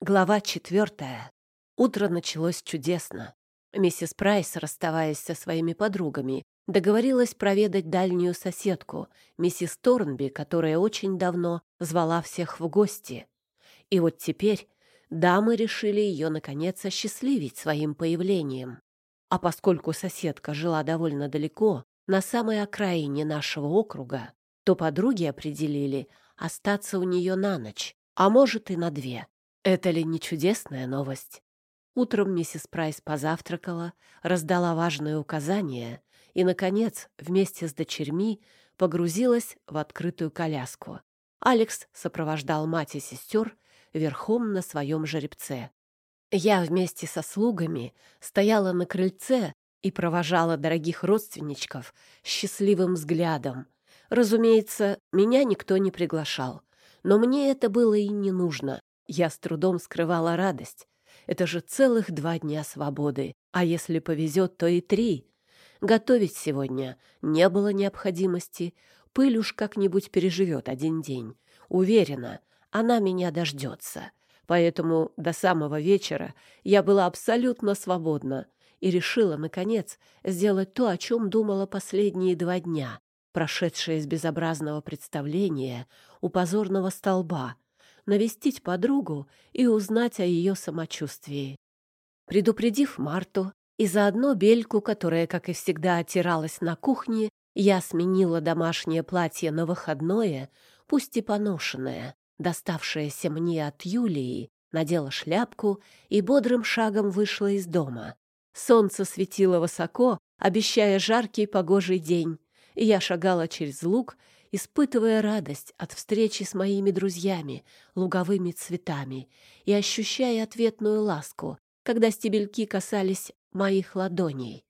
Глава четвертая. Утро началось чудесно. Миссис Прайс, расставаясь со своими подругами, договорилась проведать дальнюю соседку, миссис Торнби, которая очень давно звала всех в гости. И вот теперь дамы решили ее, наконец, осчастливить своим появлением. А поскольку соседка жила довольно далеко, на самой окраине нашего округа, то подруги определили остаться у нее на ночь, а может и на две. Это ли не чудесная новость? Утром миссис Прайс позавтракала, раздала важные указания и, наконец, вместе с дочерьми погрузилась в открытую коляску. Алекс сопровождал мать и сестер верхом на своем жеребце. Я вместе со слугами стояла на крыльце и провожала дорогих родственничков счастливым взглядом. Разумеется, меня никто не приглашал, но мне это было и не нужно. Я с трудом скрывала радость. Это же целых два дня свободы, а если повезет, то и три. Готовить сегодня не было необходимости. Пыль уж как-нибудь переживет один день. Уверена, она меня дождется. Поэтому до самого вечера я была абсолютно свободна и решила, наконец, сделать то, о чем думала последние два дня, прошедшие из безобразного представления у позорного столба — навестить подругу и узнать о ее самочувствии. Предупредив Марту и заодно Бельку, которая, как и всегда, отиралась на кухне, я сменила домашнее платье на выходное, пусть и поношенное, доставшееся мне от Юлии, надела шляпку и бодрым шагом вышла из дома. Солнце светило высоко, обещая жаркий погожий день, и я шагала через луг испытывая радость от встречи с моими друзьями, луговыми цветами, и ощущая ответную ласку, когда стебельки касались моих ладоней.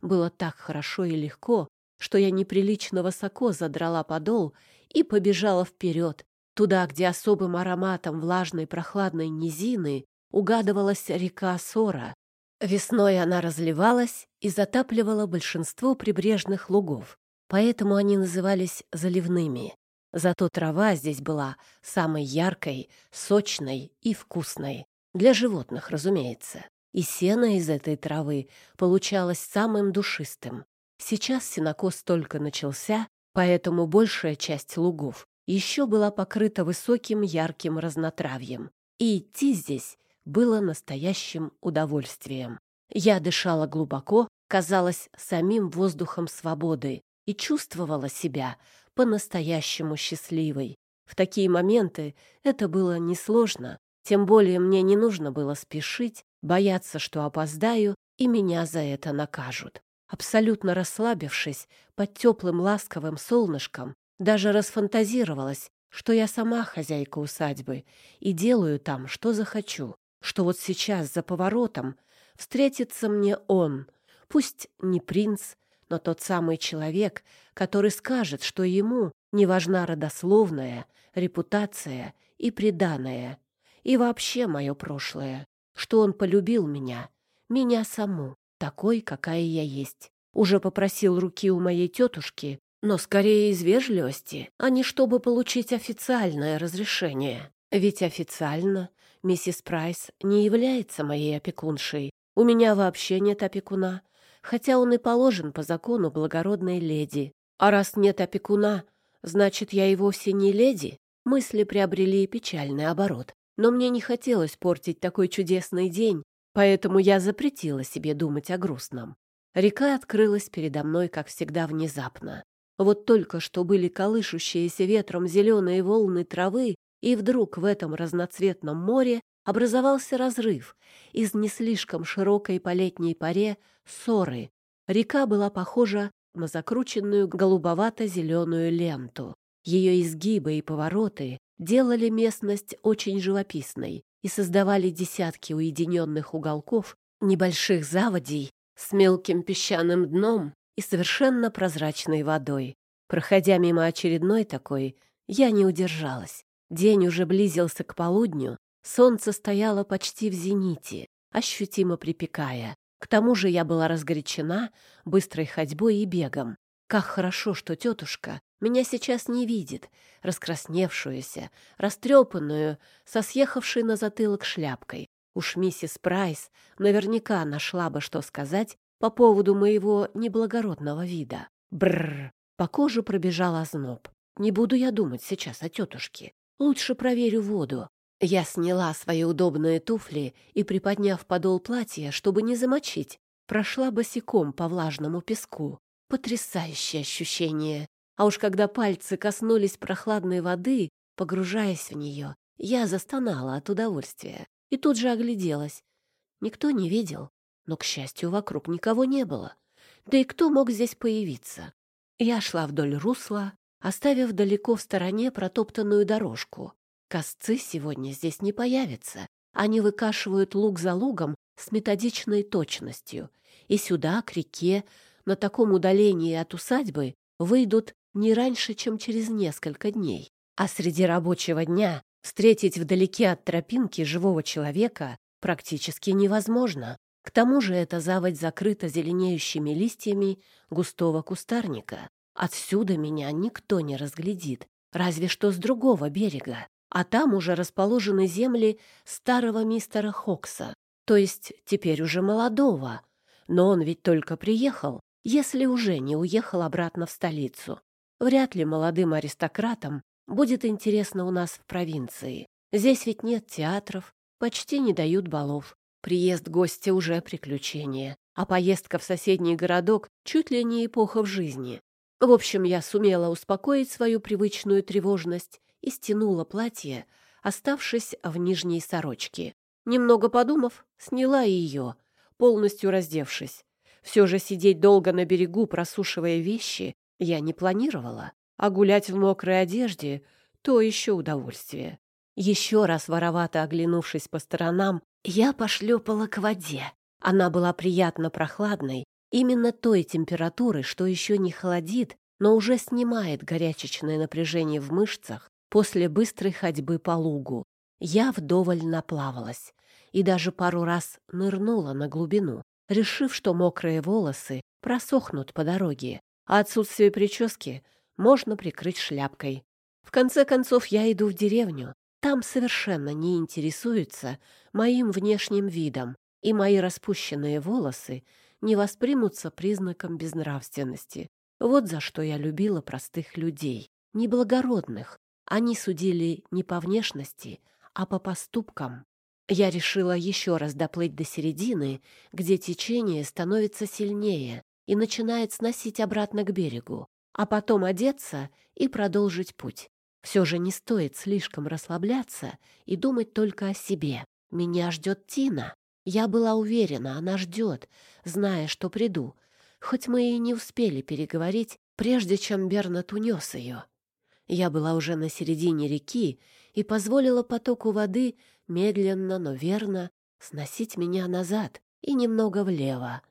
Было так хорошо и легко, что я неприлично высоко задрала подол и побежала вперед, туда, где особым ароматом влажной прохладной низины угадывалась река Сора. Весной она разливалась и затапливала большинство прибрежных лугов, поэтому они назывались заливными. Зато трава здесь была самой яркой, сочной и вкусной. Для животных, разумеется. И сено из этой травы получалось самым душистым. Сейчас сенокос только начался, поэтому большая часть лугов еще была покрыта высоким ярким разнотравьем. И идти здесь было настоящим удовольствием. Я дышала глубоко, казалось, самим воздухом свободы, и чувствовала себя по-настоящему счастливой. В такие моменты это было несложно, тем более мне не нужно было спешить, бояться, что опоздаю, и меня за это накажут. Абсолютно расслабившись под теплым ласковым солнышком, даже расфантазировалась, что я сама хозяйка усадьбы и делаю там, что захочу, что вот сейчас за поворотом встретится мне он, пусть не принц, но тот самый человек, который скажет, что ему не важна родословная, репутация и преданное, и вообще мое прошлое, что он полюбил меня, меня саму, такой, какая я есть. Уже попросил руки у моей тетушки, но скорее из вежливости, а не чтобы получить официальное разрешение. Ведь официально миссис Прайс не является моей опекуншей. У меня вообще нет опекуна, хотя он и положен по закону благородной леди. А раз нет опекуна, значит, я и вовсе не леди. Мысли приобрели печальный оборот. Но мне не хотелось портить такой чудесный день, поэтому я запретила себе думать о грустном. Река открылась передо мной, как всегда, внезапно. Вот только что были колышущиеся ветром зеленые волны травы, и вдруг в этом разноцветном море образовался разрыв из не слишком широкой по летней паре ссоры. Река была похожа на закрученную голубовато-зеленую ленту. Ее изгибы и повороты делали местность очень живописной и создавали десятки уединенных уголков, небольших заводей с мелким песчаным дном и совершенно прозрачной водой. Проходя мимо очередной такой, я не удержалась. День уже близился к полудню, Солнце стояло почти в зените, ощутимо припекая. К тому же я была разгорячена быстрой ходьбой и бегом. Как хорошо, что тетушка меня сейчас не видит, раскрасневшуюся, растрепанную, со съехавшей на затылок шляпкой. Уж миссис Прайс наверняка нашла бы, что сказать по поводу моего неблагородного вида. Бррр! По коже пробежал озноб. Не буду я думать сейчас о тетушке. Лучше проверю воду. Я сняла свои удобные туфли и, приподняв подол платья, чтобы не замочить, прошла босиком по влажному песку. Потрясающее ощущение. А уж когда пальцы коснулись прохладной воды, погружаясь в нее, я застонала от удовольствия и тут же огляделась. Никто не видел, но, к счастью, вокруг никого не было. Да и кто мог здесь появиться? Я шла вдоль русла, оставив далеко в стороне протоптанную дорожку. Косцы сегодня здесь не появятся. Они выкашивают луг за лугом с методичной точностью. И сюда, к реке, на таком удалении от усадьбы, выйдут не раньше, чем через несколько дней. А среди рабочего дня встретить вдалеке от тропинки живого человека практически невозможно. К тому же эта заводь закрыта зеленеющими листьями густого кустарника. Отсюда меня никто не разглядит, разве что с другого берега. А там уже расположены земли старого мистера Хокса, то есть теперь уже молодого. Но он ведь только приехал, если уже не уехал обратно в столицу. Вряд ли молодым аристократам будет интересно у нас в провинции. Здесь ведь нет театров, почти не дают балов. Приезд гостя уже приключение, а поездка в соседний городок чуть ли не эпоха в жизни. В общем, я сумела успокоить свою привычную тревожность и стянула платье, оставшись в нижней сорочке. Немного подумав, сняла ее, полностью раздевшись. Все же сидеть долго на берегу, просушивая вещи, я не планировала, а гулять в мокрой одежде — то еще удовольствие. Еще раз воровато оглянувшись по сторонам, я пошлепала к воде. Она была приятно прохладной, именно той температуры, что еще не холодит, но уже снимает горячечное напряжение в мышцах после быстрой ходьбы по лугу. Я вдоволь наплавалась и даже пару раз нырнула на глубину, решив, что мокрые волосы просохнут по дороге, а отсутствие прически можно прикрыть шляпкой. В конце концов, я иду в деревню. Там совершенно не интересуются моим внешним видом, и мои распущенные волосы не воспримутся признаком безнравственности. Вот за что я любила простых людей, неблагородных. Они судили не по внешности, а по поступкам. Я решила еще раз доплыть до середины, где течение становится сильнее, и начинает сносить обратно к берегу, а потом одеться и продолжить путь. Все же не стоит слишком расслабляться и думать только о себе. Меня ждет Тина. Я была уверена, она ждет, зная, что приду, хоть мы и не успели переговорить, прежде чем Бернат унес ее. Я была уже на середине реки и позволила потоку воды медленно, но верно сносить меня назад и немного влево,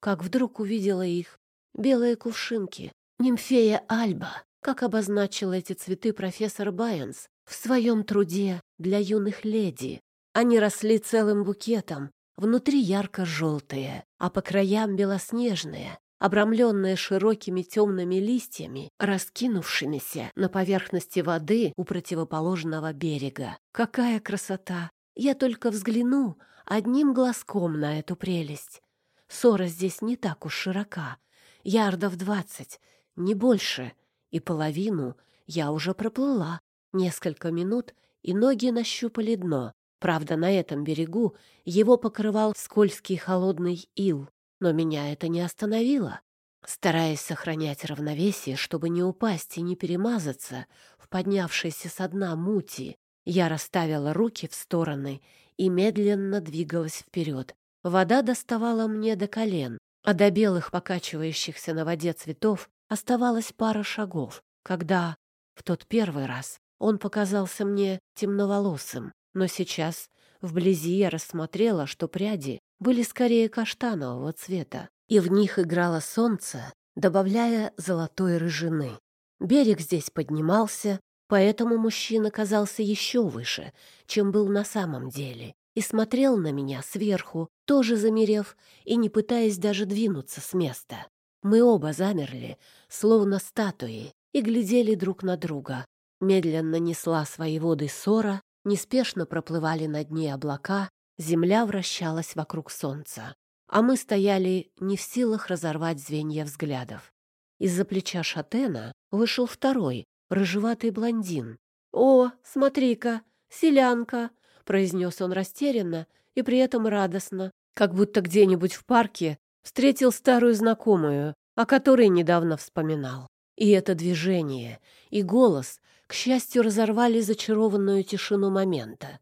как вдруг увидела их. Белые кувшинки. Нимфея Альба, как обозначил эти цветы профессор Байенс в своем труде для юных леди. Они росли целым букетом, внутри ярко-желтые, а по краям белоснежные, обрамленные широкими темными листьями, раскинувшимися на поверхности воды у противоположного берега. Какая красота! Я только взгляну одним глазком на эту прелесть. Ссора здесь не так уж широка. Ярдов двадцать, не больше. И половину я уже проплыла. Несколько минут, и ноги нащупали дно. Правда, на этом берегу его покрывал скользкий холодный ил. Но меня это не остановило. Стараясь сохранять равновесие, чтобы не упасть и не перемазаться в поднявшейся со дна мути, я расставила руки в стороны и медленно двигалась вперед, Вода доставала мне до колен, а до белых покачивающихся на воде цветов оставалось пара шагов, когда в тот первый раз он показался мне темноволосым, но сейчас вблизи я рассмотрела, что пряди были скорее каштанового цвета, и в них играло солнце, добавляя золотой рыжины. Берег здесь поднимался, поэтому мужчина казался еще выше, чем был на самом деле, и смотрел на меня сверху, тоже замерев и не пытаясь даже двинуться с места. Мы оба замерли, словно статуи, и глядели друг на друга. Медленно несла свои воды ссора, неспешно проплывали над ней облака, земля вращалась вокруг солнца. А мы стояли не в силах разорвать звенья взглядов. Из-за плеча Шатена вышел второй, рыжеватый блондин. «О, смотри-ка, селянка!» — произнес он растерянно и при этом радостно, как будто где-нибудь в парке встретил старую знакомую, о которой недавно вспоминал. И это движение, и голос, к счастью, разорвали зачарованную тишину момента.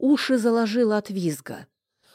Уши заложило от визга.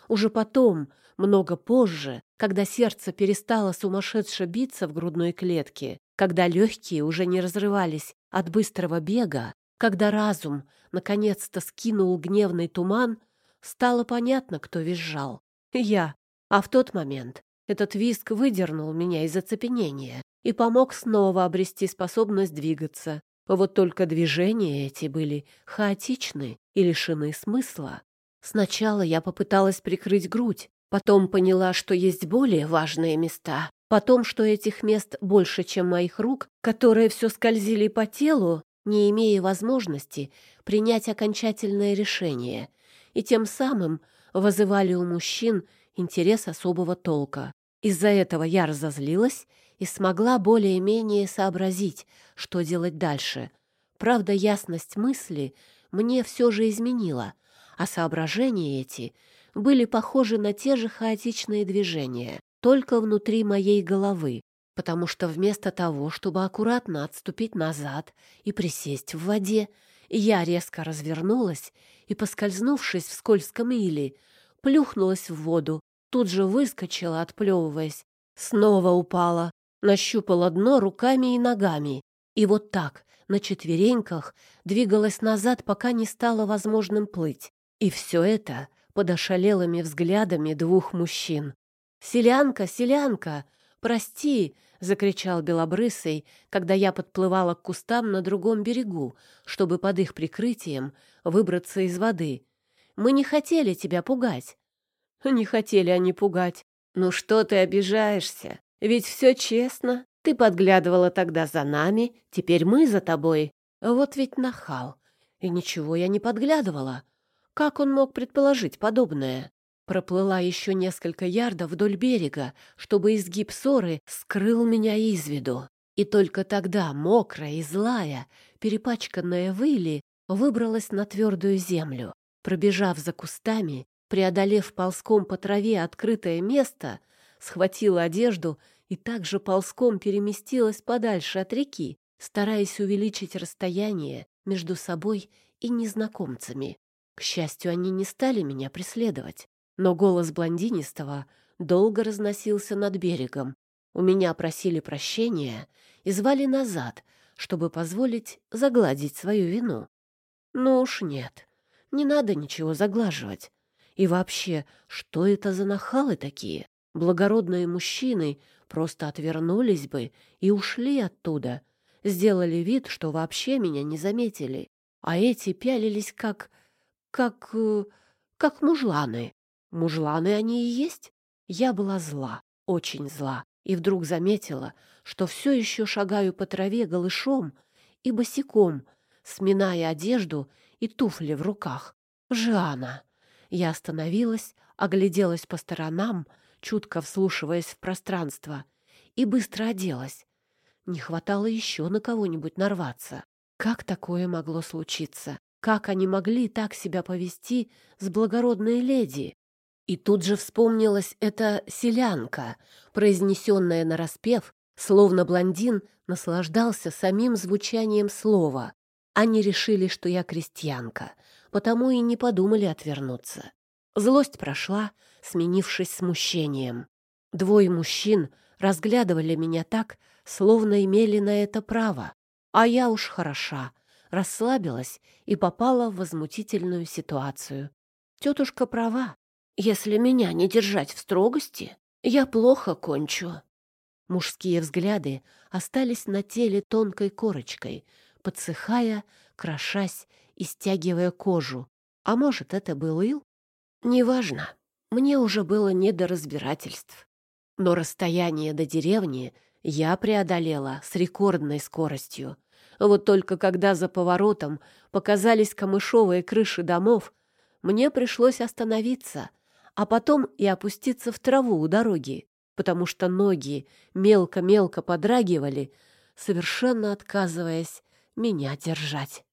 Уже потом, много позже, когда сердце перестало сумасшедше биться в грудной клетке, когда легкие уже не разрывались от быстрого бега, когда разум наконец-то скинул гневный туман, стало понятно, кто визжал. Я. А в тот момент этот визг выдернул меня из оцепенения и помог снова обрести способность двигаться. Вот только движения эти были хаотичны и лишены смысла. Сначала я попыталась прикрыть грудь, потом поняла, что есть более важные места, потом, что этих мест больше, чем моих рук, которые все скользили по телу, не имея возможности принять окончательное решение, и тем самым вызывали у мужчин интерес особого толка. Из-за этого я разозлилась и смогла более-менее сообразить, что делать дальше. Правда, ясность мысли мне все же изменила, а соображения эти были похожи на те же хаотичные движения, только внутри моей головы, потому что вместо того, чтобы аккуратно отступить назад и присесть в воде, я резко развернулась и, поскользнувшись в скользком иле, плюхнулась в воду, тут же выскочила, отплевываясь, снова упала, нащупала дно руками и ногами, и вот так, на четвереньках, двигалась назад, пока не стало возможным плыть. И все это под ошалелыми взглядами двух мужчин. «Селянка, селянка! Прости!» — закричал Белобрысый, когда я подплывала к кустам на другом берегу, чтобы под их прикрытием выбраться из воды. «Мы не хотели тебя пугать». «Не хотели они пугать. Ну что ты обижаешься? Ведь все честно. Ты подглядывала тогда за нами, теперь мы за тобой. Вот ведь нахал. И ничего я не подглядывала. Как он мог предположить подобное? Проплыла еще несколько ярдов вдоль берега, чтобы изгиб ссоры скрыл меня из виду. И только тогда, мокрая и злая, перепачканная выли, выбралась на твердую землю. Пробежав за кустами, преодолев ползком по траве открытое место, схватила одежду и также ползком переместилась подальше от реки, стараясь увеличить расстояние между собой и незнакомцами. К счастью, они не стали меня преследовать. Но голос блондинистого долго разносился над берегом. У меня просили прощения и звали назад, чтобы позволить загладить свою вину. Ну уж нет, не надо ничего заглаживать. И вообще, что это за нахалы такие? Благородные мужчины просто отвернулись бы и ушли оттуда, сделали вид, что вообще меня не заметили. А эти пялились как... как... Э, как мужланы. Мужланы они и есть. Я была зла, очень зла, и вдруг заметила, что все еще шагаю по траве голышом и босиком, сминая одежду и туфли в руках. Жиана. Я остановилась, огляделась по сторонам, чутко вслушиваясь в пространство, и быстро оделась. Не хватало еще на кого-нибудь нарваться. Как такое могло случиться? Как они могли так себя повести с благородной леди? И тут же вспомнилась эта селянка, произнесенная нараспев, словно блондин наслаждался самим звучанием слова. Они решили, что я крестьянка, потому и не подумали отвернуться. Злость прошла, сменившись смущением. Двое мужчин разглядывали меня так, словно имели на это право. А я уж хороша, расслабилась и попала в возмутительную ситуацию. Тетушка права. Если меня не держать в строгости, я плохо кончу. Мужские взгляды остались на теле тонкой корочкой, подсыхая, крошась и стягивая кожу. А может, это был ил? Неважно. Мне уже было не до разбирательств. Но расстояние до деревни я преодолела с рекордной скоростью. Вот только когда за поворотом показались камышовые крыши домов, мне пришлось остановиться, а потом и опуститься в траву у дороги, потому что ноги мелко-мелко подрагивали, совершенно отказываясь меня держать.